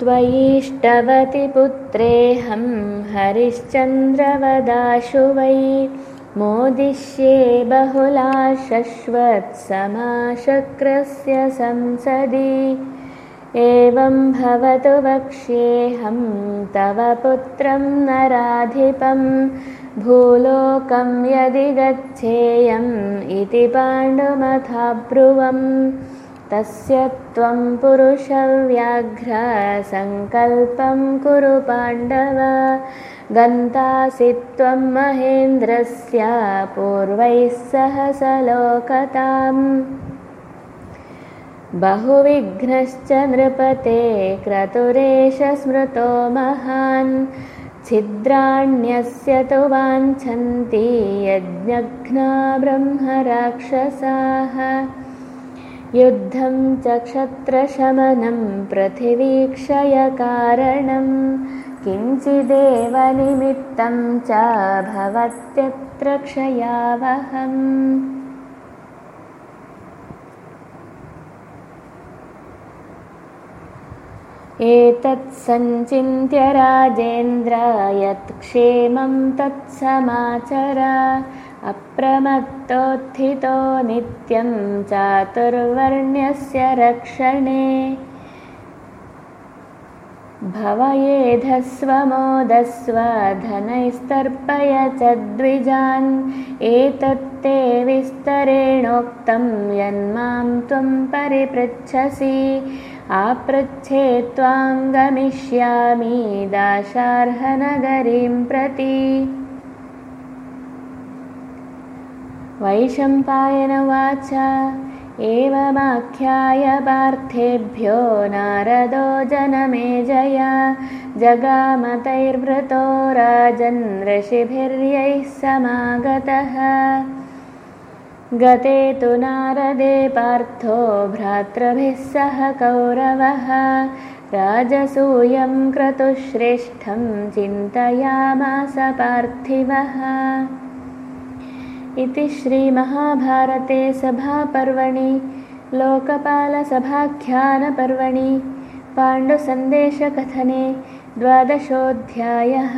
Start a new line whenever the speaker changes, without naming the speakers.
त्वयिष्टवति पुत्रेऽहं हरिश्चन्द्रवदाशु वै। मोदिष्ये बहुला शश्वत्समाशक्रस्य संसदि। एवं भवतु वक्ष्येऽहं तव पुत्रं नराधिपं। भूलोकं यदि गच्छेयम् इति पाण्डुमथाब्रुवम् तस्य त्वं पुरुषव्याघ्रसङ्कल्पं कुरु पाण्डव। गन्तासि त्वं महेन्द्रस्य पूर्वैः सह सलोकताम् बहुविघ्नश्च नृपते क्रतुरेश स्मृतो महान्। छिद्राण्यस्य तु वाञ्छन्ति यज्ञघ्ना ब्रह्मराक्षसाः युद्धं च क्षत्रशमनं पृथिवीक्षयकारणं किञ्चिदेव निमित्तं च भवत्यत्र क्षयावहम्। एतत्सञ्चिन्त्य राजेन्द्र यत्क्षेमं तत्समाचर अप्रमत्तोत्थितो नित्यं चातुर्वर्ण्यस्य रक्षणे। भवयेधस्वमोदस्व धनैस्तर्पय च द्विजान्। एतत्ते विस्तरेणोक्तं यन्मां त्वं परिपृच्छसि। आपृच्छे त्वां गमिष्यामि दाशार्हनगरीं प्रति वैशम्पायनवाच एवमाख्याय पार्थेभ्यो नारदो जनमेजया जगामतैर्वृतो ऋषिभिर्यैः समागतः। गते तु नारदे पार्थो भ्रातृभिः सह कौरवः। राजसूयं क्रतुश्रेष्ठं चिन्तयामास पार्थिवः इति श्रीमहाभारते सभापर्वणि लोकपालसभाख्यानपर्वणि पाण्डुसन्देशकथने द्वादशोऽध्यायः